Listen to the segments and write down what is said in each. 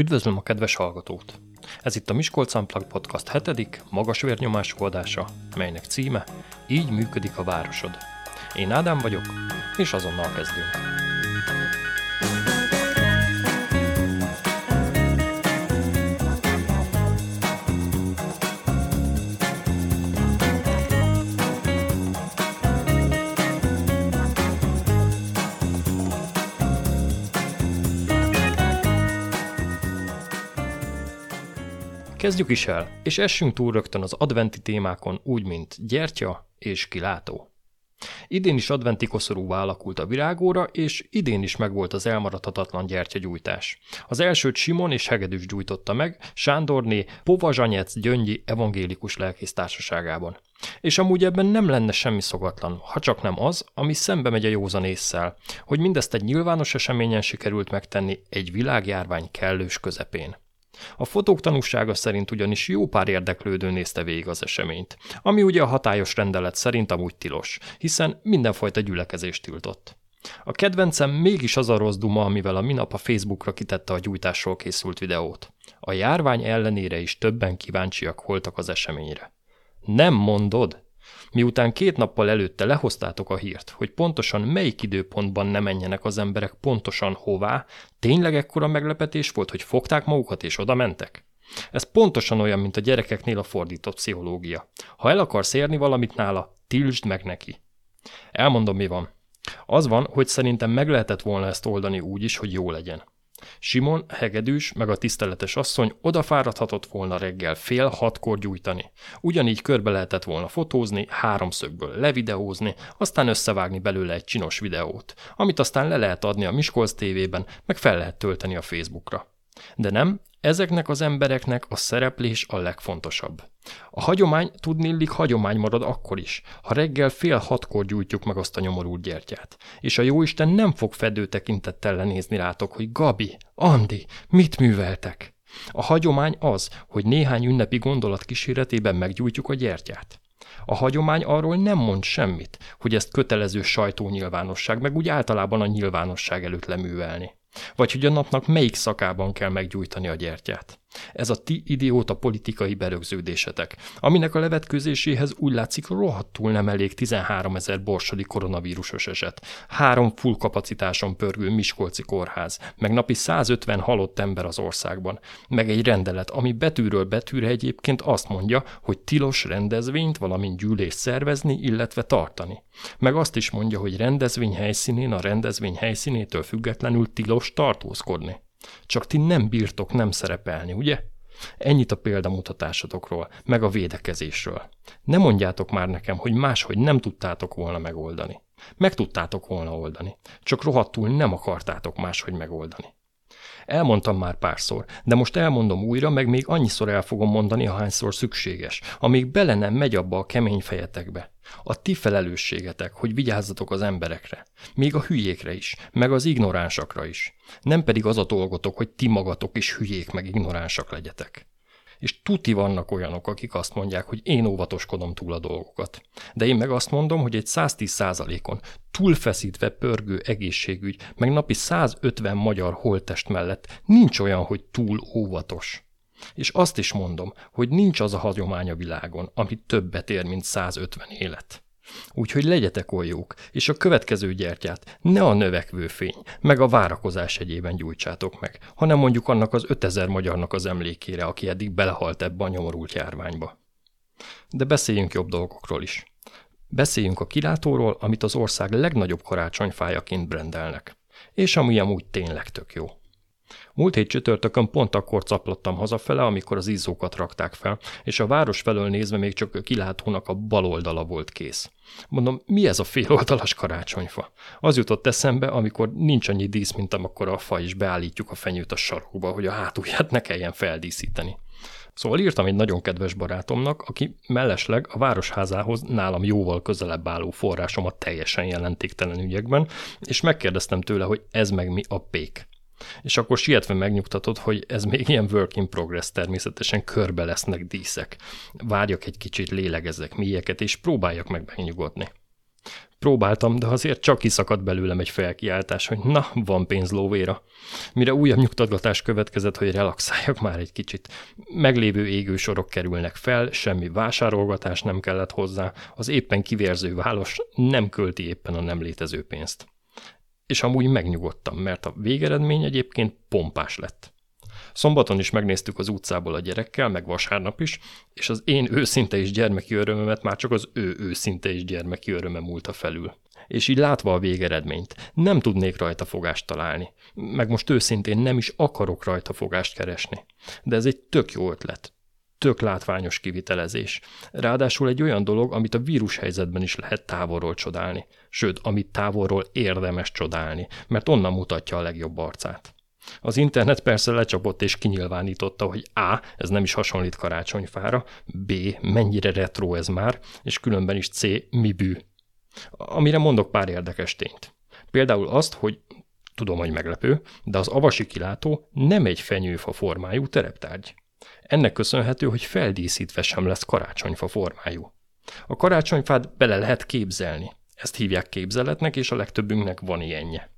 Üdvözlöm a kedves hallgatót! Ez itt a Miskolc Unplugged Podcast hetedik, magas vérnyomású adása, melynek címe Így működik a városod. Én Ádám vagyok, és azonnal kezdünk. Kezdjük is el, és essünk túl rögtön az adventi témákon úgy, mint gyertya és kilátó. Idén is adventi koszorúvá alakult a virágóra, és idén is megvolt az elmaradhatatlan gyertyagyújtás. Az elsőt Simon és Hegedűs gyújtotta meg, Sándorné Povazsanyec Gyöngyi evangélikus lelkész társaságában. És amúgy ebben nem lenne semmi szogatlan, ha csak nem az, ami szembe megy a józan észszel, hogy mindezt egy nyilvános eseményen sikerült megtenni egy világjárvány kellős közepén. A fotók tanúsága szerint ugyanis jó pár érdeklődő nézte végig az eseményt, ami ugye a hatályos rendelet szerint amúgy tilos, hiszen mindenfajta gyülekezést tiltott. A kedvencem mégis az a rossz duma, amivel a minap a Facebookra kitette a gyújtásról készült videót. A járvány ellenére is többen kíváncsiak voltak az eseményre. Nem mondod? Miután két nappal előtte lehoztátok a hírt, hogy pontosan melyik időpontban ne menjenek az emberek pontosan hová, tényleg ekkora meglepetés volt, hogy fogták magukat és oda mentek? Ez pontosan olyan, mint a gyerekeknél a fordított pszichológia. Ha el akarsz érni valamit nála, tiltsd meg neki. Elmondom, mi van. Az van, hogy szerintem meg lehetett volna ezt oldani úgy is, hogy jó legyen. Simon, hegedűs, meg a tiszteletes asszony odafáradhatott volna reggel fél hatkor gyújtani. Ugyanígy körbe lehetett volna fotózni, háromszögből levideózni, aztán összevágni belőle egy csinos videót, amit aztán le lehet adni a Miskolc tévében, meg fel lehet tölteni a Facebookra. De nem, ezeknek az embereknek a szereplés a legfontosabb. A hagyomány tudnillik hagyomány marad akkor is, ha reggel fél hatkor gyújtjuk meg azt a nyomorult gyertyát. És a jóisten nem fog fedő tekintettel lenézni rátok, hogy Gabi, Andi, mit műveltek? A hagyomány az, hogy néhány ünnepi gondolat kíséretében meggyújtjuk a gyertyát. A hagyomány arról nem mond semmit, hogy ezt kötelező sajtónyilvánosság, meg úgy általában a nyilvánosság előtt leművelni. Vagy hogy a napnak melyik szakában kell meggyújtani a gyertyát. Ez a ti idióta politikai berögződésetek, aminek a levetkőzéséhez úgy látszik rohadtul nem elég 13 ezer borsodi koronavírusos eset, három full kapacitáson pörgő Miskolci kórház, meg napi 150 halott ember az országban, meg egy rendelet, ami betűről betűre egyébként azt mondja, hogy tilos rendezvényt, valamint gyűlést szervezni, illetve tartani. Meg azt is mondja, hogy rendezvény helyszínén a rendezvény helyszínétől függetlenül tilos tartózkodni. Csak ti nem bírtok nem szerepelni, ugye? Ennyit a példamutatásotokról, meg a védekezésről. Ne mondjátok már nekem, hogy máshogy nem tudtátok volna megoldani. Meg tudtátok volna oldani, csak rohadtul nem akartátok máshogy megoldani. Elmondtam már párszor, de most elmondom újra, meg még annyiszor el fogom mondani, ahányszor szükséges, amíg bele nem megy abba a kemény fejetekbe. A ti felelősségetek, hogy vigyázzatok az emberekre, még a hülyékre is, meg az ignoránsakra is. Nem pedig az a dolgotok, hogy ti magatok is hülyék meg ignoránsak legyetek és tuti vannak olyanok, akik azt mondják, hogy én óvatoskodom túl a dolgokat. De én meg azt mondom, hogy egy 110 százalékon túlfeszítve pörgő egészségügy, meg napi 150 magyar holtest mellett nincs olyan, hogy túl óvatos. És azt is mondom, hogy nincs az a hagyomány a világon, ami többet ér, mint 150 élet. Úgyhogy legyetek oljók, és a következő gyertyát ne a növekvő fény, meg a várakozás egyében gyújtsátok meg, hanem mondjuk annak az 5000 magyarnak az emlékére, aki eddig belehalt ebbe a nyomorult járványba. De beszéljünk jobb dolgokról is. Beszéljünk a kilátóról, amit az ország legnagyobb karácsonyfájaként brendelnek. És ami amúgy tényleg tök jó. Múlt hét csütörtökön pont akkor caplottam hazafele, amikor az izzókat rakták fel, és a város felől nézve még csak kilátónak a bal oldala volt kész. Mondom, mi ez a féloldalas karácsonyfa? Az jutott eszembe, amikor nincs annyi dísz, mint amikor a fa, és beállítjuk a fenyőt a sarokba, hogy a hátulját ne kelljen feldíszíteni. Szóval írtam egy nagyon kedves barátomnak, aki mellesleg a városházához nálam jóval közelebb álló forrásomat teljesen jelentéktelen ügyekben, és megkérdeztem tőle, hogy ez meg mi a pék. És akkor sietve megnyugtatod, hogy ez még ilyen work in progress, természetesen körbe lesznek díszek. Várjak egy kicsit, lélegezzek mélyeket, és próbáljak meg megnyugodni. Próbáltam, de azért csak kiszakadt belőlem egy felkiáltás, hogy na, van pénz lóvéra. Mire újabb nyugtatgatás következett, hogy relaxáljak már egy kicsit. Meglévő égősorok kerülnek fel, semmi vásárolgatás nem kellett hozzá, az éppen kivérző válos nem költi éppen a nem létező pénzt. És amúgy megnyugodtam, mert a végeredmény egyébként pompás lett. Szombaton is megnéztük az utcából a gyerekkel, meg vasárnap is, és az én őszinte és gyermeki örömömet már csak az ő őszinte és gyermeki öröme múlta felül. És így látva a végeredményt, nem tudnék rajta fogást találni. Meg most őszintén nem is akarok rajta fogást keresni. De ez egy tök jó ötlet, tök látványos kivitelezés. Ráadásul egy olyan dolog, amit a vírushelyzetben is lehet távolról csodálni. Sőt, amit távolról érdemes csodálni, mert onnan mutatja a legjobb arcát. Az internet persze lecsapott és kinyilvánította, hogy A. ez nem is hasonlít karácsonyfára, B. mennyire retro ez már, és különben is C. mi bű. Amire mondok pár érdekes tényt. Például azt, hogy tudom, hogy meglepő, de az avasi kilátó nem egy fenyőfa formájú tereptárgy. Ennek köszönhető, hogy feldíszítve sem lesz karácsonyfa formájú. A karácsonyfát bele lehet képzelni. Ezt hívják képzeletnek, és a legtöbbünknek van ilyenje.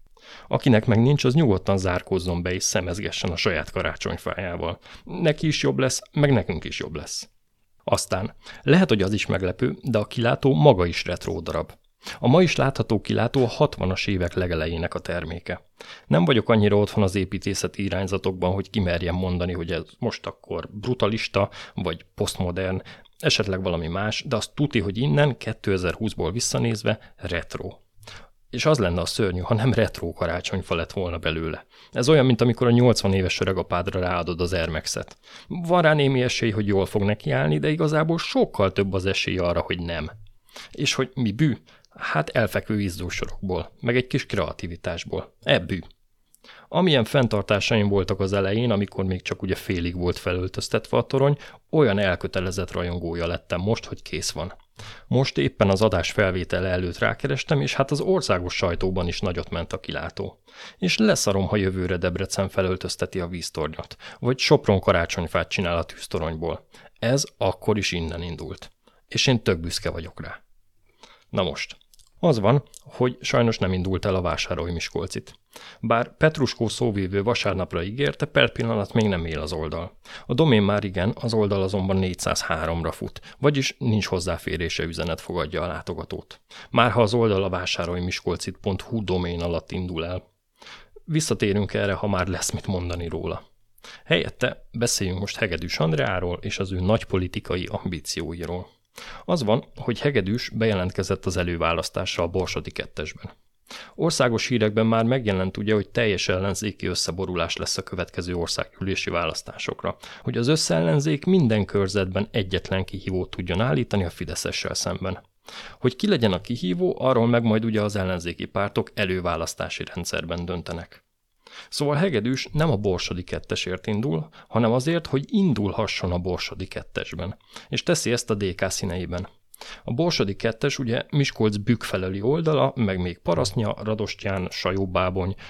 Akinek meg nincs, az nyugodtan zárkózzon be és szemezgessen a saját karácsonyfájával. Neki is jobb lesz, meg nekünk is jobb lesz. Aztán, lehet, hogy az is meglepő, de a kilátó maga is retro darab. A ma is látható kilátó a 60-as évek legelejének a terméke. Nem vagyok annyira otthon az építészeti irányzatokban, hogy kimerjem mondani, hogy ez most akkor brutalista, vagy posztmodern, esetleg valami más, de azt tuti, hogy innen 2020-ból visszanézve retro. És az lenne a szörnyű, ha nem retro karácsonyfa lett volna belőle. Ez olyan, mint amikor a 80 éves öregapádra ráadod az Air Van rá némi esély, hogy jól fog nekiállni, de igazából sokkal több az esély arra, hogy nem. És hogy mi bű? Hát elfekvő izzósorokból, meg egy kis kreativitásból. Ebbű. Amilyen fenntartásaim voltak az elején, amikor még csak ugye félig volt felöltöztetve a torony, olyan elkötelezett rajongója lettem most, hogy kész van. Most éppen az adás felvétele előtt rákerestem, és hát az országos sajtóban is nagyot ment a kilátó. És leszarom, ha jövőre Debrecen felöltözteti a víztornyot, vagy Sopron karácsonyfát csinál a tűztoronyból. Ez akkor is innen indult. És én tök büszke vagyok rá. Na most, az van, hogy sajnos nem indult el a vásárolj Miskolcit. Bár Petruskó szóvívő vasárnapra ígérte, per pillanat még nem él az oldal. A domén már igen, az oldal azonban 403-ra fut, vagyis nincs hozzáférése üzenet fogadja a látogatót. Már ha az oldal a vásárolj-miskolcit.hu domén alatt indul el. Visszatérünk erre, ha már lesz mit mondani róla. Helyette beszéljünk most Hegedűs Andreáról és az ő nagypolitikai ambícióiról. Az van, hogy Hegedűs bejelentkezett az előválasztásra a Borsodi kettesben. Országos hírekben már megjelent ugye, hogy teljes ellenzéki összeborulás lesz a következő országgyűlési választásokra, hogy az összeellenzék minden körzetben egyetlen kihívót tudjon állítani a Fideszessel szemben. Hogy ki legyen a kihívó, arról meg majd ugye az ellenzéki pártok előválasztási rendszerben döntenek. Szóval Hegedűs nem a Borsodi kettesért indul, hanem azért, hogy indulhasson a Borsodi kettesben, és teszi ezt a DK színeiben. A Borsodi kettes ugye Miskolc bükk feleli oldala, meg még Parasztnya, Radostyán,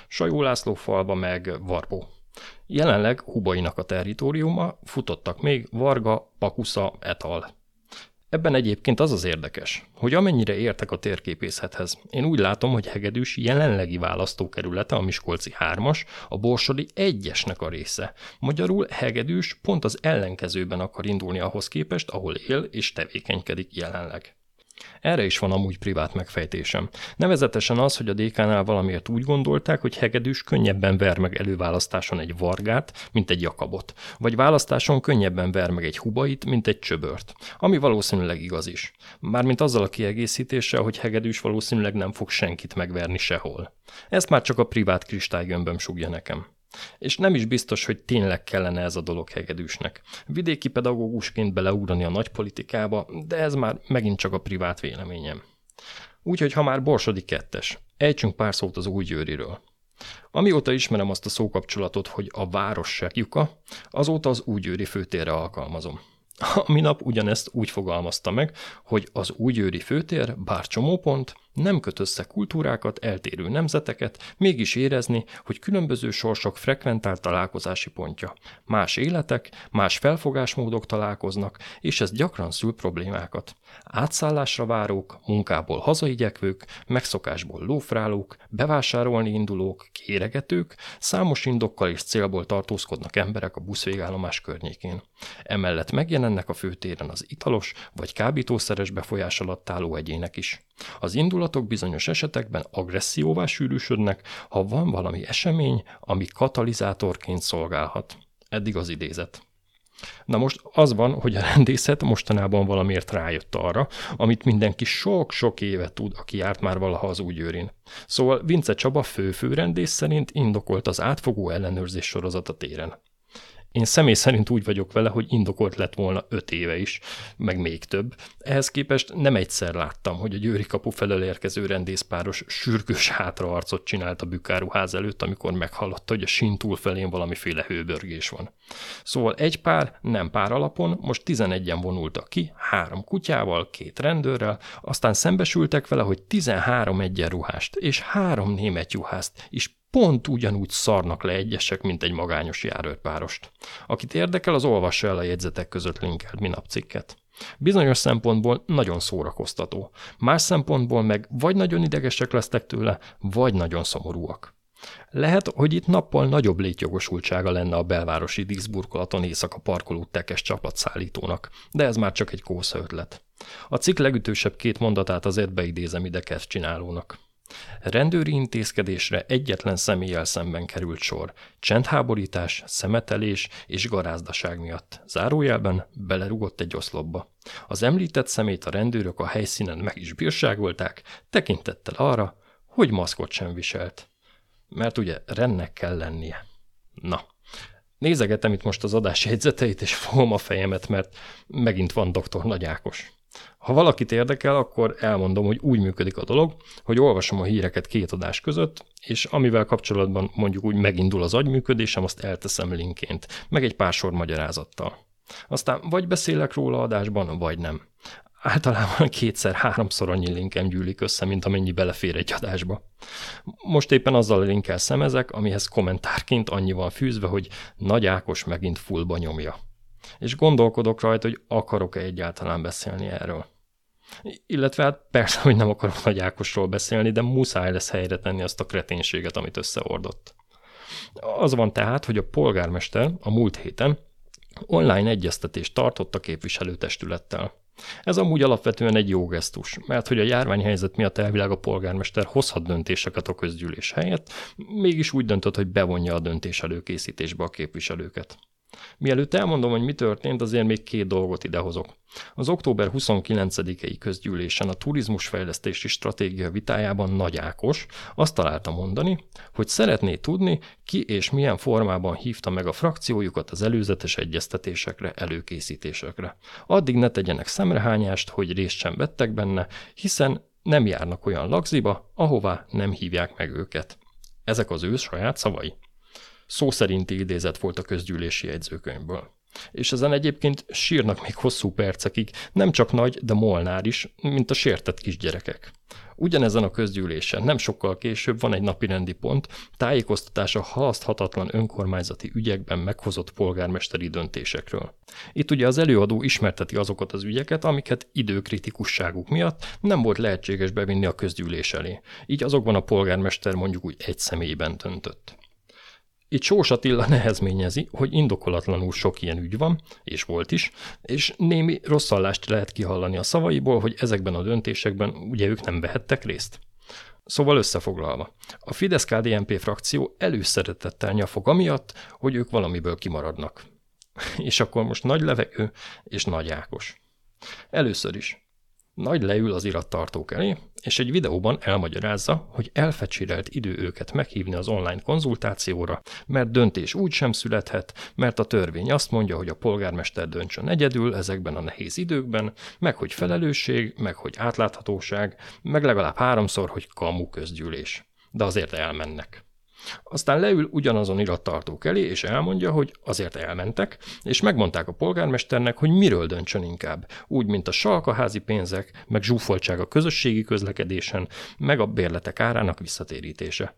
Sajó László falva, meg Varbó. Jelenleg Hubainak a territóriuma, futottak még Varga, Pakusza, Etal. Ebben egyébként az az érdekes, hogy amennyire értek a térképészethez, én úgy látom, hogy Hegedűs jelenlegi választókerülete a Miskolci 3-as, a Borsodi 1-esnek a része. Magyarul Hegedűs pont az ellenkezőben akar indulni ahhoz képest, ahol él és tevékenykedik jelenleg. Erre is van amúgy privát megfejtésem. Nevezetesen az, hogy a DK-nál valamiért úgy gondolták, hogy Hegedűs könnyebben ver meg előválasztáson egy vargát, mint egy jakabot, vagy választáson könnyebben ver meg egy hubait, mint egy csöbört, ami valószínűleg igaz is. Mármint azzal a kiegészítéssel, hogy Hegedűs valószínűleg nem fog senkit megverni sehol. Ezt már csak a privát kristálygömböm sugja nekem. És nem is biztos, hogy tényleg kellene ez a dolog hegedűsnek. Vidéki pedagógusként beleugrani a nagypolitikába, de ez már megint csak a privát véleményem. Úgyhogy ha már Borsodi kettes, ejtsünk pár szót az új győriről. Amióta ismerem azt a szókapcsolatot, hogy a város segjuka, azóta az újgyőri főtérre alkalmazom. A minap ugyanezt úgy fogalmazta meg, hogy az újgyőri főtér bár csomópont, Nem köt össze kultúrákat, eltérő nemzeteket, mégis érezni, hogy különböző sorsok frekventált találkozási pontja. Más életek, más felfogásmódok találkoznak, és ez gyakran szül problémákat. Átszállásra várók, munkából hazaigyekvők, megszokásból lófrálók, bevásárolni indulók, kéregetők, számos indokkal és célból tartózkodnak emberek a buszvégállomás környékén. Emellett megjelennek a főtéren az italos vagy kábítószeres befolyás alatt álló egyének is. Az indulatok bizonyos esetekben agresszióvá sűrűsödnek, ha van valami esemény, ami katalizátorként szolgálhat. Eddig az idézet. Na most az van, hogy a rendészet mostanában valamiért rájött arra, amit mindenki sok-sok éve tud, aki járt már valaha az úgyőrin. Szóval Vince Csaba fő-főrendész szerint indokolt az átfogó ellenőrzés sorozat a téren. Én személy szerint úgy vagyok vele, hogy indokolt lett volna öt éve is, meg még több. Ehhez képest nem egyszer láttam, hogy a győri kapu felől érkező rendészpáros sürgős hátraarcot csinált a bükáruház előtt, amikor meghallotta, hogy a sín felén valamiféle hőbörgés van. Szóval egy pár, nem pár alapon, most tizenegyen vonultak ki, három kutyával, két rendőrrel, aztán szembesültek vele, hogy tizenhárom egyenruhást és három német juhászt is pont ugyanúgy szarnak le egyesek, mint egy magányos járőrpárost. Akit érdekel, az olvassa el a jegyzetek között linkelt minap cikket. Bizonyos szempontból nagyon szórakoztató, más szempontból meg vagy nagyon idegesek lesznek tőle, vagy nagyon szomorúak. Lehet, hogy itt nappal nagyobb létjogosultsága lenne a belvárosi díszburkolaton éjszaka parkoló tekes csapatszállítónak, de ez már csak egy kósza ötlet. A cikk legütősebb két mondatát azért beidézem ide csinálónak. Rendőri intézkedésre egyetlen személlyel szemben került sor. Csendháborítás, szemetelés és garázdaság miatt. Zárójelben belerugott egy oszlopba. Az említett szemét a rendőrök a helyszínen meg is bírságolták, tekintettel arra, hogy maszkot sem viselt. Mert ugye rennek kell lennie. Na, nézegetem itt most az adás jegyzeteit, és fogom a fejemet, mert megint van doktor Nagy Ákos. Ha valakit érdekel, akkor elmondom, hogy úgy működik a dolog, hogy olvasom a híreket két adás között, és amivel kapcsolatban mondjuk úgy megindul az agyműködésem, azt elteszem linkként, meg egy pár sor magyarázattal. Aztán vagy beszélek róla adásban, vagy nem. Általában kétszer-háromszor annyi linkem gyűlik össze, mint amennyi belefér egy adásba. Most éppen azzal a linkkel szemezek, amihez kommentárként annyi van fűzve, hogy Nagy Ákos megint fullba nyomja és gondolkodok rajta, hogy akarok-e egyáltalán beszélni erről. Illetve hát persze, hogy nem akarok Nagy Ákosról beszélni, de muszáj lesz helyre tenni azt a kreténséget, amit összeordott. Az van tehát, hogy a polgármester a múlt héten online egyeztetést tartott a képviselőtestülettel. Ez amúgy alapvetően egy jó gesztus, mert hogy a járványhelyzet miatt elvileg a polgármester hozhat döntéseket a közgyűlés helyett, mégis úgy döntött, hogy bevonja a döntés előkészítésbe a képviselőket. Mielőtt elmondom, hogy mi történt, azért még két dolgot idehozok. Az október 29-i közgyűlésen a turizmusfejlesztési stratégia vitájában Nagy Ákos azt találta mondani, hogy szeretné tudni, ki és milyen formában hívta meg a frakciójukat az előzetes egyeztetésekre, előkészítésekre. Addig ne tegyenek szemrehányást, hogy részt sem vettek benne, hiszen nem járnak olyan lagziba, ahová nem hívják meg őket. Ezek az ő saját szavai szó szerinti idézet volt a közgyűlési jegyzőkönyvből. És ezen egyébként sírnak még hosszú percekig, nem csak nagy, de Molnár is, mint a sértett kisgyerekek. Ugyanezen a közgyűlésen nem sokkal később van egy napirendi pont, tájékoztatás a halaszthatatlan önkormányzati ügyekben meghozott polgármesteri döntésekről. Itt ugye az előadó ismerteti azokat az ügyeket, amiket időkritikusságuk miatt nem volt lehetséges bevinni a közgyűlés elé. Így azokban a polgármester mondjuk úgy egy személyben döntött. Itt Sós Attila nehezményezi, hogy indokolatlanul sok ilyen ügy van, és volt is, és némi rosszallást lehet kihallani a szavaiból, hogy ezekben a döntésekben ugye ők nem vehettek részt. Szóval összefoglalva, a Fidesz-KDNP frakció előszeretettel nyafog amiatt, hogy ők valamiből kimaradnak. És akkor most nagy levegő és nagy Ákos. Először is, nagy leül az irattartók elé, és egy videóban elmagyarázza, hogy elfecsérelt idő őket meghívni az online konzultációra, mert döntés úgy sem születhet, mert a törvény azt mondja, hogy a polgármester döntsön egyedül ezekben a nehéz időkben, meg hogy felelősség, meg hogy átláthatóság, meg legalább háromszor, hogy kamu közgyűlés. De azért elmennek. Aztán leül ugyanazon irattartók elé, és elmondja, hogy azért elmentek, és megmondták a polgármesternek, hogy miről döntsön inkább. Úgy, mint a salkaházi pénzek, meg zsúfoltság a közösségi közlekedésen, meg a bérletek árának visszatérítése.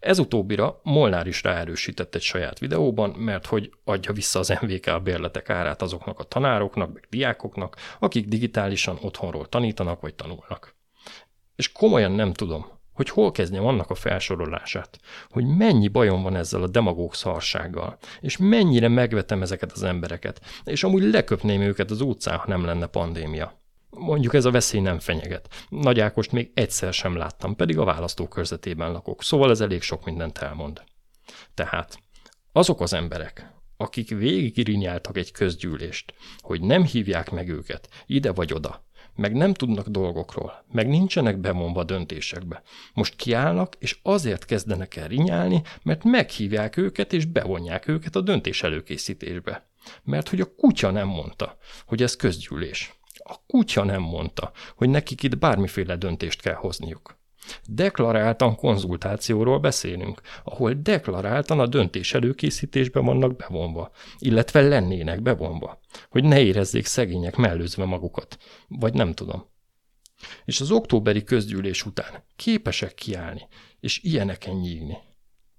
Ez utóbbira Molnár is ráerősített egy saját videóban, mert hogy adja vissza az MVK a bérletek árát azoknak a tanároknak, meg diákoknak, akik digitálisan otthonról tanítanak vagy tanulnak. És komolyan nem tudom, hogy hol kezdjem annak a felsorolását, hogy mennyi bajom van ezzel a demagóg szarsággal, és mennyire megvetem ezeket az embereket, és amúgy leköpném őket az utcán, ha nem lenne pandémia. Mondjuk ez a veszély nem fenyeget. Nagy Ákost még egyszer sem láttam, pedig a választókörzetében lakok, szóval ez elég sok mindent elmond. Tehát azok az emberek, akik végigirinyáltak egy közgyűlést, hogy nem hívják meg őket ide vagy oda, meg nem tudnak dolgokról, meg nincsenek bevonva döntésekbe. Most kiállnak, és azért kezdenek el rinyálni, mert meghívják őket, és bevonják őket a döntés előkészítésbe. Mert hogy a kutya nem mondta, hogy ez közgyűlés. A kutya nem mondta, hogy nekik itt bármiféle döntést kell hozniuk. Deklaráltan konzultációról beszélünk, ahol deklaráltan a döntés előkészítésbe vannak bevonva, illetve lennének bevonva, hogy ne érezzék szegények mellőzve magukat, vagy nem tudom. És az októberi közgyűlés után képesek kiállni, és ilyeneken nyígni.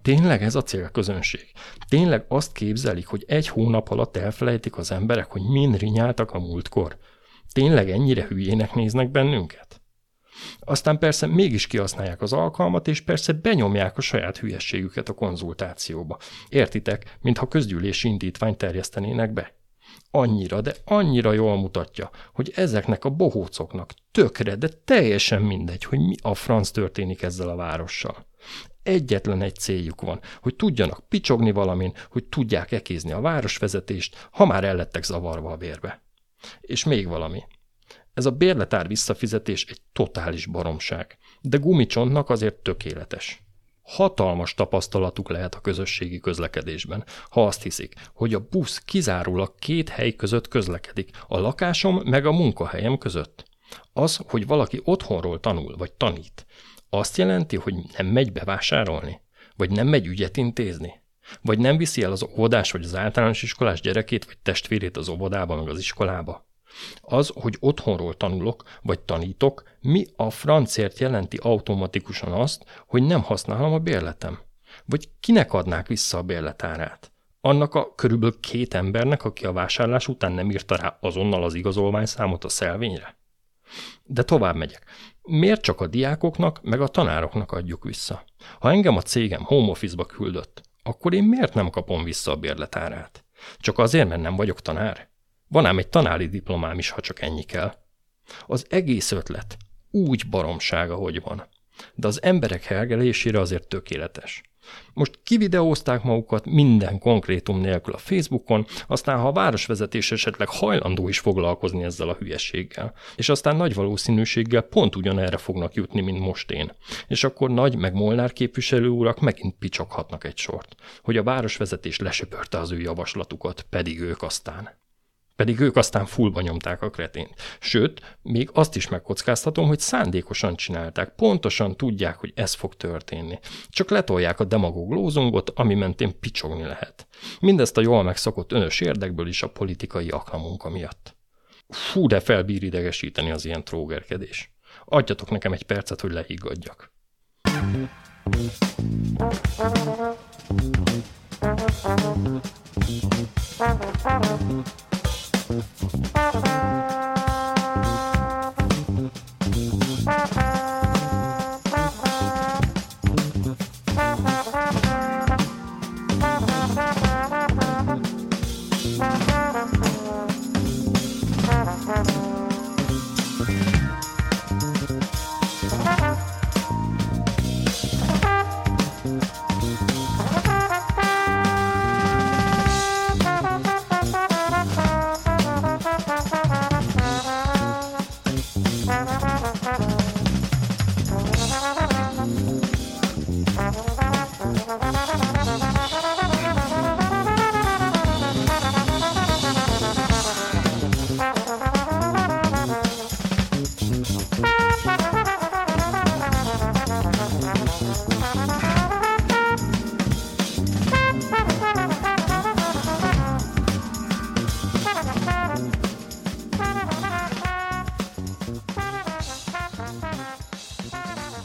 Tényleg ez a célközönség? Tényleg azt képzelik, hogy egy hónap alatt elfelejtik az emberek, hogy mind rinyáltak a múltkor? Tényleg ennyire hülyének néznek bennünket? Aztán persze mégis kihasználják az alkalmat, és persze benyomják a saját hülyességüket a konzultációba. Értitek, mintha közgyűlési indítványt terjesztenének be. Annyira, de annyira jól mutatja, hogy ezeknek a bohócoknak tökre, de teljesen mindegy, hogy mi a franc történik ezzel a várossal. Egyetlen egy céljuk van, hogy tudjanak picsogni valamin, hogy tudják ekézni a városvezetést, ha már ellettek zavarva a vérbe. És még valami. Ez a bérletár visszafizetés egy totális baromság, de gumicsontnak azért tökéletes. Hatalmas tapasztalatuk lehet a közösségi közlekedésben, ha azt hiszik, hogy a busz kizárólag két hely között közlekedik, a lakásom meg a munkahelyem között. Az, hogy valaki otthonról tanul vagy tanít, azt jelenti, hogy nem megy bevásárolni? Vagy nem megy ügyet intézni? Vagy nem viszi el az óvodás vagy az általános iskolás gyerekét vagy testvérét az óvodába meg az iskolába? Az, hogy otthonról tanulok, vagy tanítok, mi a francért jelenti automatikusan azt, hogy nem használom a bérletem? Vagy kinek adnák vissza a bérletárát? Annak a körülbelül két embernek, aki a vásárlás után nem írta rá azonnal az igazolványszámot a szelvényre? De tovább megyek. Miért csak a diákoknak, meg a tanároknak adjuk vissza? Ha engem a cégem home office-ba küldött, akkor én miért nem kapom vissza a bérletárát? Csak azért, mert nem vagyok tanár? Van ám egy tanári diplomám is, ha csak ennyi kell. Az egész ötlet úgy baromsága, hogy van. De az emberek hergelésére azért tökéletes. Most kivideózták magukat minden konkrétum nélkül a Facebookon, aztán ha a városvezetés esetleg hajlandó is foglalkozni ezzel a hülyességgel, és aztán nagy valószínűséggel pont ugyanerre fognak jutni, mint most én. És akkor nagy meg Molnár képviselő urak megint picsoghatnak egy sort, hogy a városvezetés lesöpörte az ő javaslatukat, pedig ők aztán. Pedig ők aztán fullba nyomták a kretént. Sőt, még azt is megkockáztatom, hogy szándékosan csinálták, pontosan tudják, hogy ez fog történni. Csak letolják a demagóg lózungot, ami mentén picsogni lehet. Mindezt a jól megszokott önös érdekből is a politikai aklamunka miatt. Fú, de felbír idegesíteni az ilyen trógerkedés. Adjatok nekem egy percet, hogy lehiggadjak. Thank you. Thank you.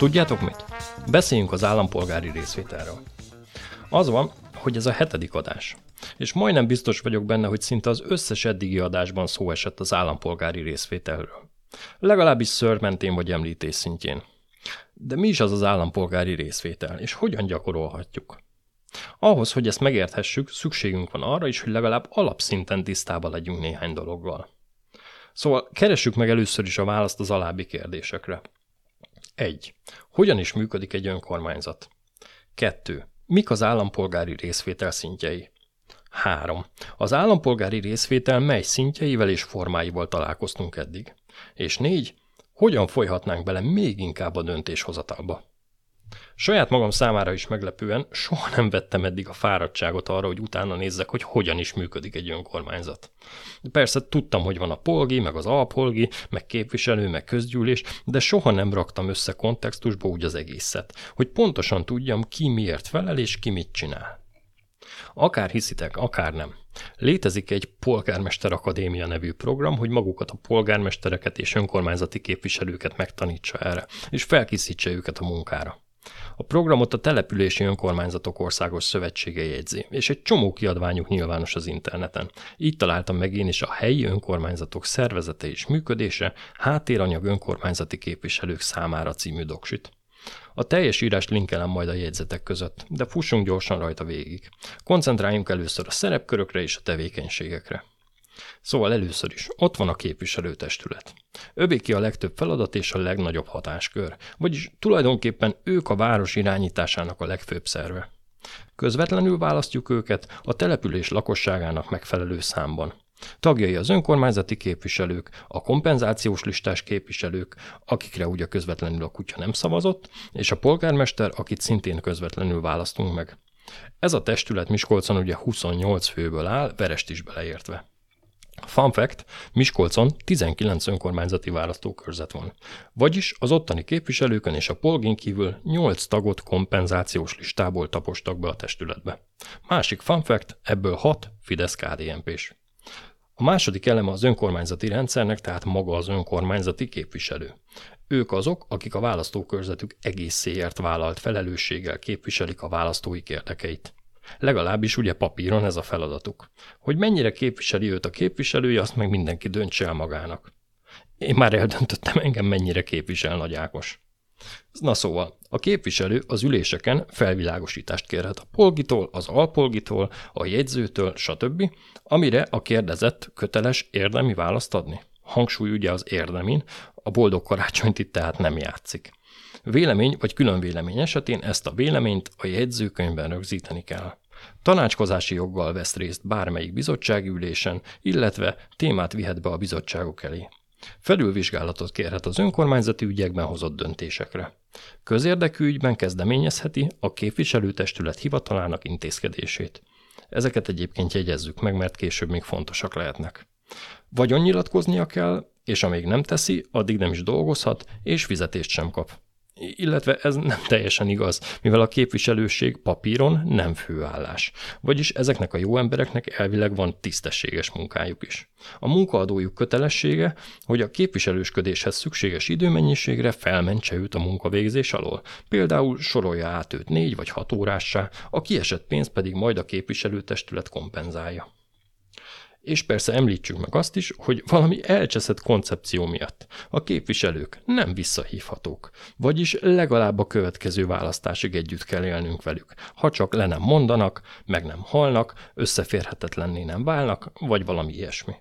Tudjátok mit? Beszéljünk az állampolgári részvételről. Az van, hogy ez a hetedik adás. És majdnem biztos vagyok benne, hogy szinte az összes eddigi adásban szó esett az állampolgári részvételről. Legalábbis szörmentén vagy említés szintjén. De mi is az az állampolgári részvétel, és hogyan gyakorolhatjuk? Ahhoz, hogy ezt megérthessük, szükségünk van arra is, hogy legalább alapszinten tisztában legyünk néhány dologgal. Szóval keressük meg először is a választ az alábbi kérdésekre. 1. Hogyan is működik egy önkormányzat? 2. Mik az állampolgári részvétel szintjei? 3. Az állampolgári részvétel mely szintjeivel és formáival találkoztunk eddig? És 4. Hogyan folyhatnánk bele még inkább a döntéshozatalba? Saját magam számára is meglepően soha nem vettem eddig a fáradtságot arra, hogy utána nézzek, hogy hogyan is működik egy önkormányzat. Persze tudtam, hogy van a polgi, meg az alpolgi, meg képviselő, meg közgyűlés, de soha nem raktam össze kontextusba úgy az egészet, hogy pontosan tudjam, ki miért felel és ki mit csinál. Akár hiszitek, akár nem. Létezik egy Polgármester Akadémia nevű program, hogy magukat a polgármestereket és önkormányzati képviselőket megtanítsa erre, és felkészítse őket a munkára. A programot a Települési Önkormányzatok Országos Szövetsége jegyzi, és egy csomó kiadványuk nyilvános az interneten. Így találtam meg én is a helyi önkormányzatok szervezete és működése, háttéranyag önkormányzati képviselők számára című doksit. A teljes írást linkelem majd a jegyzetek között, de fussunk gyorsan rajta végig. Koncentráljunk először a szerepkörökre és a tevékenységekre. Szóval először is, ott van a képviselőtestület. Övé a legtöbb feladat és a legnagyobb hatáskör, vagyis tulajdonképpen ők a város irányításának a legfőbb szerve. Közvetlenül választjuk őket a település lakosságának megfelelő számban. Tagjai az önkormányzati képviselők, a kompenzációs listás képviselők, akikre ugye közvetlenül a kutya nem szavazott, és a polgármester, akit szintén közvetlenül választunk meg. Ez a testület Miskolcon ugye 28 főből áll, verest is beleértve. Fun fact, Miskolcon 19 önkormányzati választókörzet van. Vagyis az ottani képviselőkön és a polgén kívül 8 tagot kompenzációs listából tapostak be a testületbe. Másik fun fact, ebből 6 fidesz kdnp s A második eleme az önkormányzati rendszernek, tehát maga az önkormányzati képviselő. Ők azok, akik a választókörzetük egészéért vállalt felelősséggel képviselik a választóik érdekeit. Legalábbis ugye papíron ez a feladatuk. Hogy mennyire képviseli őt a képviselője, azt meg mindenki döntse el magának. Én már eldöntöttem engem, mennyire képvisel Nagy Ákos. Na szóval, a képviselő az üléseken felvilágosítást kérhet a polgitól, az alpolgitól, a jegyzőtől, stb., amire a kérdezett köteles érdemi választ adni. Hangsúly ugye az érdemin, a boldog karácsonyt itt tehát nem játszik. Vélemény vagy külön vélemény esetén ezt a véleményt a jegyzőkönyvben rögzíteni kell. Tanácskozási joggal vesz részt bármelyik bizottsági ülésen, illetve témát vihet be a bizottságok elé. Felülvizsgálatot kérhet az önkormányzati ügyekben hozott döntésekre. Közérdekű ügyben kezdeményezheti a képviselőtestület hivatalának intézkedését. Ezeket egyébként jegyezzük meg, mert később még fontosak lehetnek. Vagyon nyilatkoznia kell, és amíg nem teszi, addig nem is dolgozhat, és fizetést sem kap illetve ez nem teljesen igaz, mivel a képviselőség papíron nem főállás. Vagyis ezeknek a jó embereknek elvileg van tisztességes munkájuk is. A munkaadójuk kötelessége, hogy a képviselősködéshez szükséges időmennyiségre felmentse őt a munkavégzés alól. Például sorolja át őt négy vagy hat órássá, a kiesett pénzt pedig majd a képviselőtestület kompenzálja. És persze említsük meg azt is, hogy valami elcseszett koncepció miatt a képviselők nem visszahívhatók, vagyis legalább a következő választásig együtt kell élnünk velük, ha csak le nem mondanak, meg nem halnak, összeférhetetlenné nem válnak, vagy valami ilyesmi.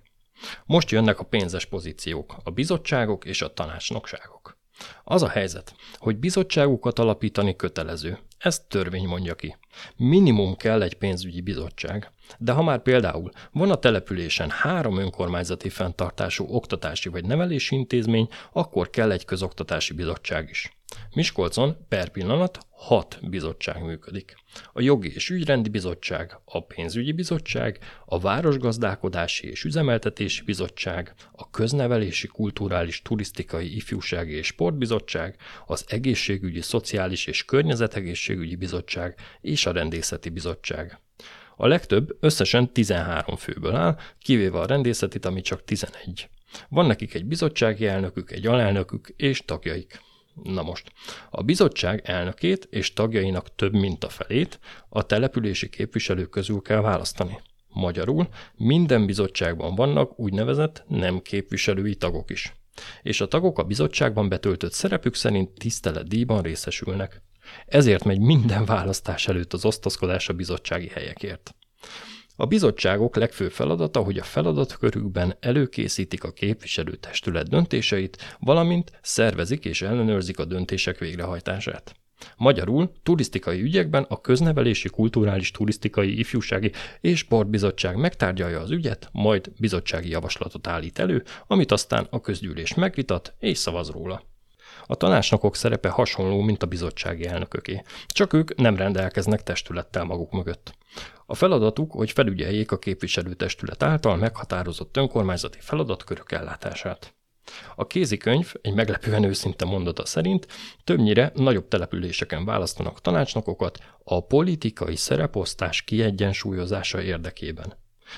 Most jönnek a pénzes pozíciók, a bizottságok és a tanácsnokságok. Az a helyzet, hogy bizottságokat alapítani kötelező. Ezt törvény mondja ki. Minimum kell egy pénzügyi bizottság. De ha már például van a településen három önkormányzati fenntartású oktatási vagy nevelési intézmény, akkor kell egy közoktatási bizottság is. Miskolcon per pillanat hat bizottság működik. A Jogi és Ügyrendi Bizottság, a Pénzügyi Bizottság, a Városgazdálkodási és Üzemeltetési Bizottság, a Köznevelési, Kulturális, Turisztikai, Ifjúsági és Sportbizottság, az Egészségügyi, Szociális és Környezetegészségügyi Bizottság és a Rendészeti Bizottság. A legtöbb összesen 13 főből áll, kivéve a rendészetit, ami csak 11. Van nekik egy bizottsági elnökük, egy alelnökük és tagjaik. Na most, a bizottság elnökét és tagjainak több mint a felét a települési képviselők közül kell választani. Magyarul minden bizottságban vannak úgynevezett nem képviselői tagok is. És a tagok a bizottságban betöltött szerepük szerint tiszteletdíjban részesülnek. Ezért megy minden választás előtt az osztozkodás a bizottsági helyekért. A bizottságok legfőbb feladata, hogy a feladatkörükben előkészítik a képviselőtestület döntéseit, valamint szervezik és ellenőrzik a döntések végrehajtását. Magyarul turisztikai ügyekben a köznevelési, kulturális, turisztikai, ifjúsági és sportbizottság megtárgyalja az ügyet, majd bizottsági javaslatot állít elő, amit aztán a közgyűlés megvitat és szavaz róla. A tanácsnokok szerepe hasonló, mint a bizottsági elnököké, csak ők nem rendelkeznek testülettel maguk mögött. A feladatuk, hogy felügyeljék a képviselőtestület által meghatározott önkormányzati feladatkörök ellátását. A kézikönyv egy meglepően őszinte mondata szerint többnyire nagyobb településeken választanak tanácsnokokat a politikai szereposztás kiegyensúlyozása érdekében.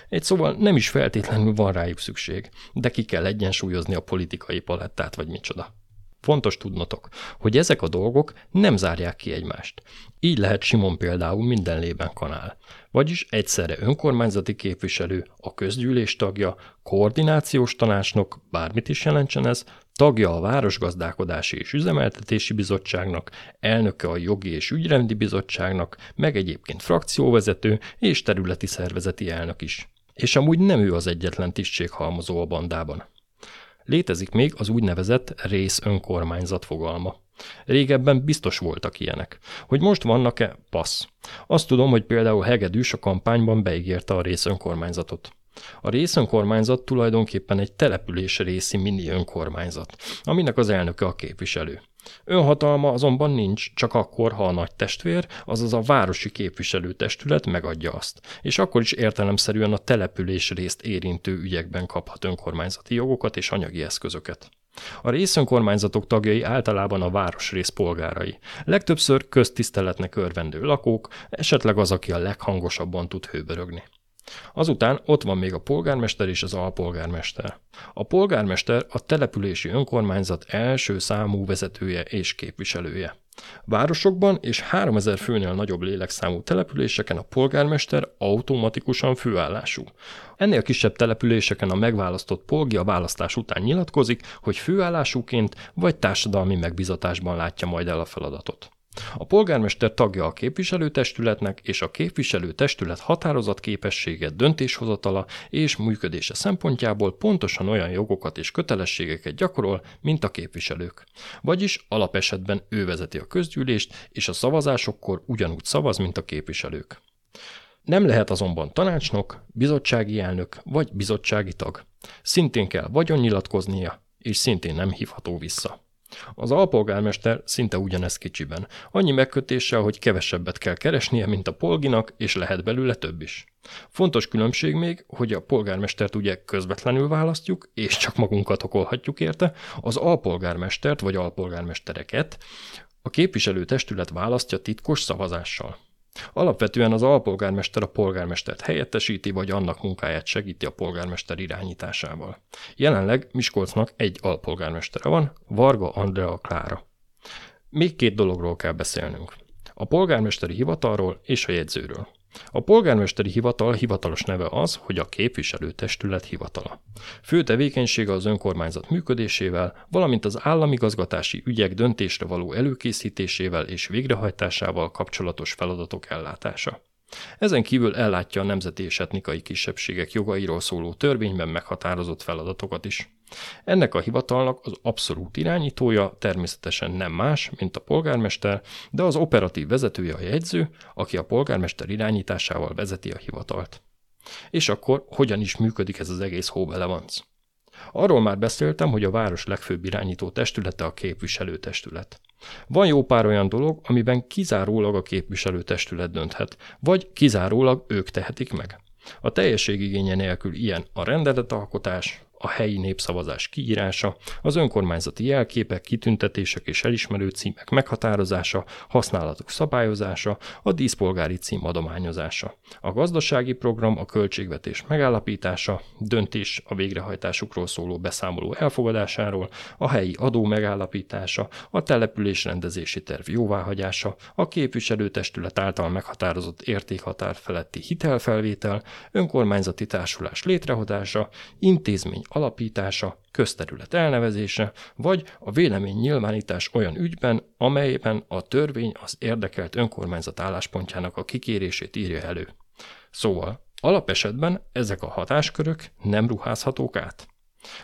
Egy szóval nem is feltétlenül van rájuk szükség, de ki kell egyensúlyozni a politikai palettát, vagy micsoda. Fontos tudnotok, hogy ezek a dolgok nem zárják ki egymást. Így lehet Simon például minden lében kanál. Vagyis egyszerre önkormányzati képviselő, a közgyűlés tagja, koordinációs tanácsnok, bármit is jelentsen ez, tagja a Városgazdálkodási és Üzemeltetési Bizottságnak, elnöke a Jogi és Ügyrendi Bizottságnak, meg egyébként frakcióvezető és területi szervezeti elnök is. És amúgy nem ő az egyetlen tisztséghalmozó a bandában. Létezik még az úgynevezett rész önkormányzat fogalma. Régebben biztos voltak ilyenek. Hogy most vannak-e? Passz. Azt tudom, hogy például Hegedűs a kampányban beígérte a rész önkormányzatot. A részönkormányzat tulajdonképpen egy település részi mini önkormányzat, aminek az elnöke a képviselő. Önhatalma azonban nincs, csak akkor, ha a nagy testvér, azaz a városi képviselőtestület megadja azt, és akkor is értelemszerűen a település részt érintő ügyekben kaphat önkormányzati jogokat és anyagi eszközöket. A részönkormányzatok tagjai általában a városrész polgárai. Legtöbbször köztiszteletnek örvendő lakók, esetleg az, aki a leghangosabban tud hőbörögni. Azután ott van még a polgármester és az alpolgármester. A polgármester a települési önkormányzat első számú vezetője és képviselője. Városokban és 3000 főnél nagyobb lélekszámú településeken a polgármester automatikusan főállású. Ennél kisebb településeken a megválasztott polgi a választás után nyilatkozik, hogy főállásúként vagy társadalmi megbizatásban látja majd el a feladatot. A polgármester tagja a képviselőtestületnek, és a képviselőtestület határozatképessége, döntéshozatala és működése szempontjából pontosan olyan jogokat és kötelességeket gyakorol, mint a képviselők. Vagyis alapesetben ő vezeti a közgyűlést, és a szavazásokkor ugyanúgy szavaz, mint a képviselők. Nem lehet azonban tanácsnok, bizottsági elnök vagy bizottsági tag. Szintén kell vagyonnyilatkoznia, és szintén nem hívható vissza. Az alpolgármester szinte ugyanezt kicsiben. Annyi megkötéssel, hogy kevesebbet kell keresnie, mint a polginak, és lehet belőle több is. Fontos különbség még, hogy a polgármestert ugye közvetlenül választjuk, és csak magunkat okolhatjuk érte, az alpolgármestert vagy alpolgármestereket a képviselőtestület választja titkos szavazással. Alapvetően az alpolgármester a polgármestert helyettesíti, vagy annak munkáját segíti a polgármester irányításával. Jelenleg Miskolcnak egy alpolgármestere van, Varga Andrea Klára. Még két dologról kell beszélnünk. A polgármesteri hivatalról és a jegyzőről. A polgármesteri hivatal hivatalos neve az, hogy a képviselőtestület hivatala. Fő tevékenysége az önkormányzat működésével, valamint az államigazgatási ügyek döntésre való előkészítésével és végrehajtásával kapcsolatos feladatok ellátása. Ezen kívül ellátja a nemzeti és etnikai kisebbségek jogairól szóló törvényben meghatározott feladatokat is. Ennek a hivatalnak az abszolút irányítója természetesen nem más, mint a polgármester, de az operatív vezetője a jegyző, aki a polgármester irányításával vezeti a hivatalt. És akkor hogyan is működik ez az egész hóbelevanc? Arról már beszéltem, hogy a város legfőbb irányító testülete a képviselőtestület. Van jó pár olyan dolog, amiben kizárólag a képviselőtestület dönthet, vagy kizárólag ők tehetik meg. A teljességigénye nélkül ilyen a rendeletalkotás, a helyi népszavazás kiírása, az önkormányzati jelképek, kitüntetések és elismerő címek meghatározása, használatuk szabályozása, a díszpolgári cím adományozása, a gazdasági program, a költségvetés megállapítása, döntés a végrehajtásukról szóló beszámoló elfogadásáról, a helyi adó megállapítása, a település rendezési terv jóváhagyása, a képviselőtestület által meghatározott értékhatár feletti hitelfelvétel, önkormányzati társulás létrehozása, intézmény alapítása, közterület elnevezése, vagy a vélemény nyilvánítás olyan ügyben, amelyben a törvény az érdekelt önkormányzat álláspontjának a kikérését írja elő. Szóval alapesetben ezek a hatáskörök nem ruházhatók át.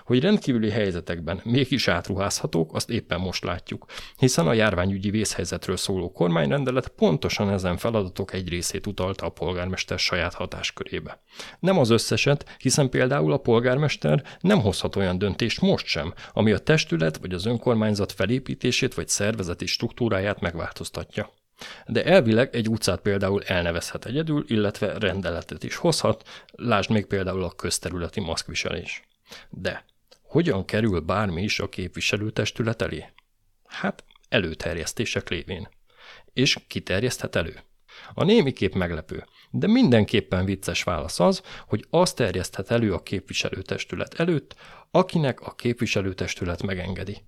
Hogy rendkívüli helyzetekben mégis átruházhatók, azt éppen most látjuk, hiszen a járványügyi vészhelyzetről szóló kormányrendelet pontosan ezen feladatok egy részét utalta a polgármester saját hatáskörébe. Nem az összeset, hiszen például a polgármester nem hozhat olyan döntést most sem, ami a testület vagy az önkormányzat felépítését vagy szervezeti struktúráját megváltoztatja. De elvileg egy utcát például elnevezhet egyedül, illetve rendeletet is hozhat, lásd még például a közterületi maszkviselés. De hogyan kerül bármi is a képviselőtestület elé? Hát előterjesztések lévén. És kiterjeszthet elő? A némiképp meglepő, de mindenképpen vicces válasz az, hogy azt terjeszthet elő a képviselőtestület előtt, akinek a képviselőtestület megengedi.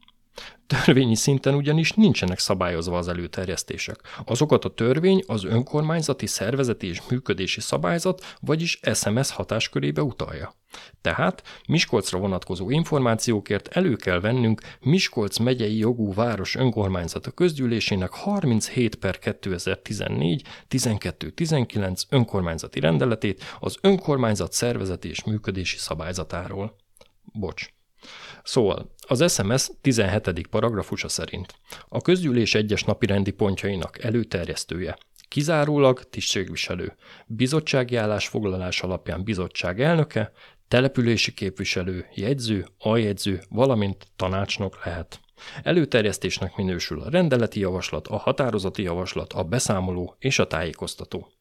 Törvényi szinten ugyanis nincsenek szabályozva az előterjesztések. Azokat a törvény az önkormányzati szervezeti és működési szabályzat, vagyis SMS hatáskörébe utalja. Tehát Miskolcra vonatkozó információkért elő kell vennünk Miskolc megyei jogú város önkormányzata közgyűlésének 37 per 2014 1219 önkormányzati rendeletét az önkormányzat szervezeti és működési szabályzatáról. Bocs. Szóval az SMS 17. paragrafusa szerint a közgyűlés egyes napirendi pontjainak előterjesztője kizárólag tisztségviselő, bizottsági állásfoglalás alapján bizottság elnöke, települési képviselő, jegyző, aljegyző, valamint tanácsnok lehet. Előterjesztésnek minősül a rendeleti javaslat, a határozati javaslat, a beszámoló és a tájékoztató.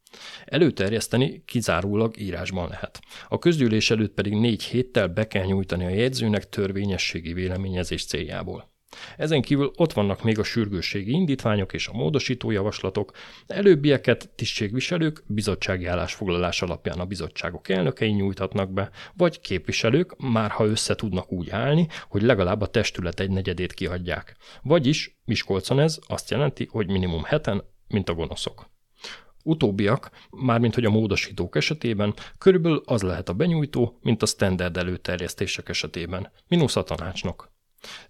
Előterjeszteni kizárólag írásban lehet. A közgyűlés előtt pedig négy héttel be kell nyújtani a jegyzőnek törvényességi véleményezés céljából. Ezen kívül ott vannak még a sürgősségi indítványok és a módosító javaslatok. Előbbieket tisztségviselők bizottsági állásfoglalás alapján a bizottságok elnökei nyújthatnak be, vagy képviselők, már ha össze tudnak úgy állni, hogy legalább a testület egy negyedét kiadják. Vagyis Miskolcon ez azt jelenti, hogy minimum heten, mint a gonoszok. Utóbbiak, mármint hogy a módosítók esetében, körülbelül az lehet a benyújtó, mint a standard előterjesztések esetében, mínusz a tanácsnok.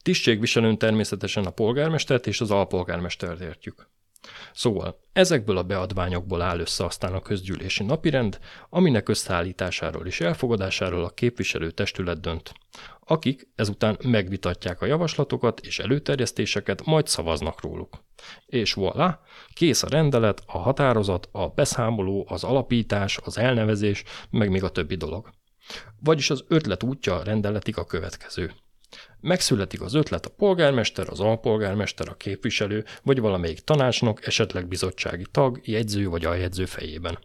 Tisztségviselőn természetesen a polgármestert és az alpolgármestert értjük. Szóval ezekből a beadványokból áll össze aztán a közgyűlési napirend, aminek összeállításáról és elfogadásáról a képviselő testület dönt, akik ezután megvitatják a javaslatokat és előterjesztéseket, majd szavaznak róluk. És voilà, kész a rendelet, a határozat, a beszámoló, az alapítás, az elnevezés, meg még a többi dolog. Vagyis az ötlet útja a rendeletig a következő. Megszületik az ötlet a polgármester, az alpolgármester, a képviselő, vagy valamelyik tanácsnok, esetleg bizottsági tag, jegyző vagy aljegyző fejében.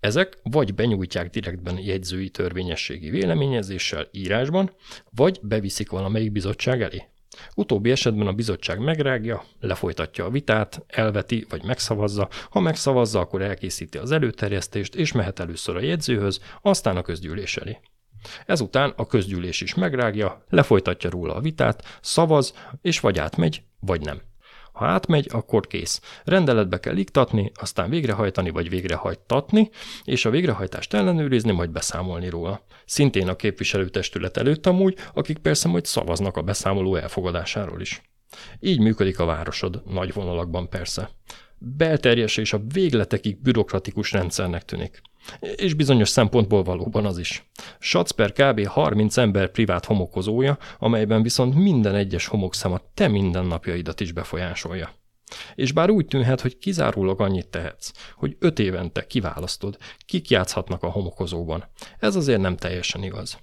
Ezek vagy benyújtják direktben jegyzői törvényességi véleményezéssel írásban, vagy beviszik valamelyik bizottság elé. Utóbbi esetben a bizottság megrágja, lefolytatja a vitát, elveti vagy megszavazza, ha megszavazza, akkor elkészíti az előterjesztést és mehet először a jegyzőhöz, aztán a közgyűlés elé. Ezután a közgyűlés is megrágja, lefolytatja róla a vitát, szavaz, és vagy átmegy, vagy nem. Ha átmegy, akkor kész. Rendeletbe kell iktatni, aztán végrehajtani vagy végrehajtatni, és a végrehajtást ellenőrizni, majd beszámolni róla. Szintén a képviselőtestület előtt amúgy, akik persze majd szavaznak a beszámoló elfogadásáról is. Így működik a városod, nagy vonalakban persze. Belterjes és a végletekig bürokratikus rendszernek tűnik. És bizonyos szempontból valóban az is. Satz per kb. 30 ember privát homokozója, amelyben viszont minden egyes homokszem a te mindennapjaidat is befolyásolja. És bár úgy tűnhet, hogy kizárólag annyit tehetsz, hogy öt évente kiválasztod, kik játszhatnak a homokozóban, ez azért nem teljesen igaz.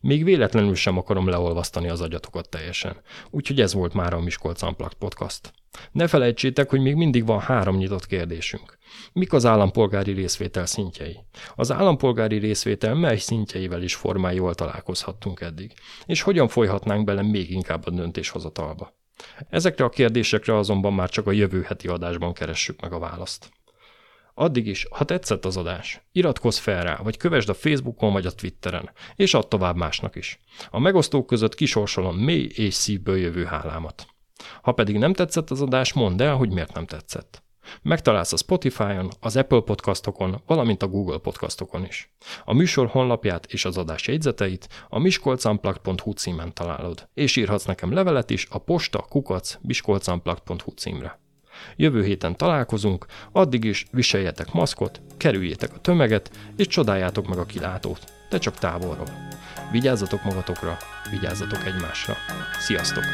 Még véletlenül sem akarom leolvasztani az agyatokat teljesen. Úgyhogy ez volt már a Miskolc Unplugged Podcast. Ne felejtsétek, hogy még mindig van három nyitott kérdésünk. Mik az állampolgári részvétel szintjei? Az állampolgári részvétel mely szintjeivel is formáival találkozhattunk eddig? És hogyan folyhatnánk bele még inkább a döntéshozatalba? Ezekre a kérdésekre azonban már csak a jövő heti adásban keressük meg a választ. Addig is, ha tetszett az adás, iratkozz fel rá, vagy kövesd a Facebookon vagy a Twitteren, és add tovább másnak is. A megosztók között kisorsolom mély és szívből jövő hálámat. Ha pedig nem tetszett az adás, mondd el, hogy miért nem tetszett. Megtalálsz a Spotify-on, az Apple podcastokon, valamint a Google podcastokon is. A műsor honlapját és az adás jegyzeteit a miskolcanplakt.hu címen találod, és írhatsz nekem levelet is a posta kukac miskolcanplakt.hu címre. Jövő héten találkozunk, addig is viseljetek maszkot, kerüljétek a tömeget, és csodáljátok meg a kilátót, de csak távolról. Vigyázzatok magatokra, vigyázzatok egymásra. Sziasztok!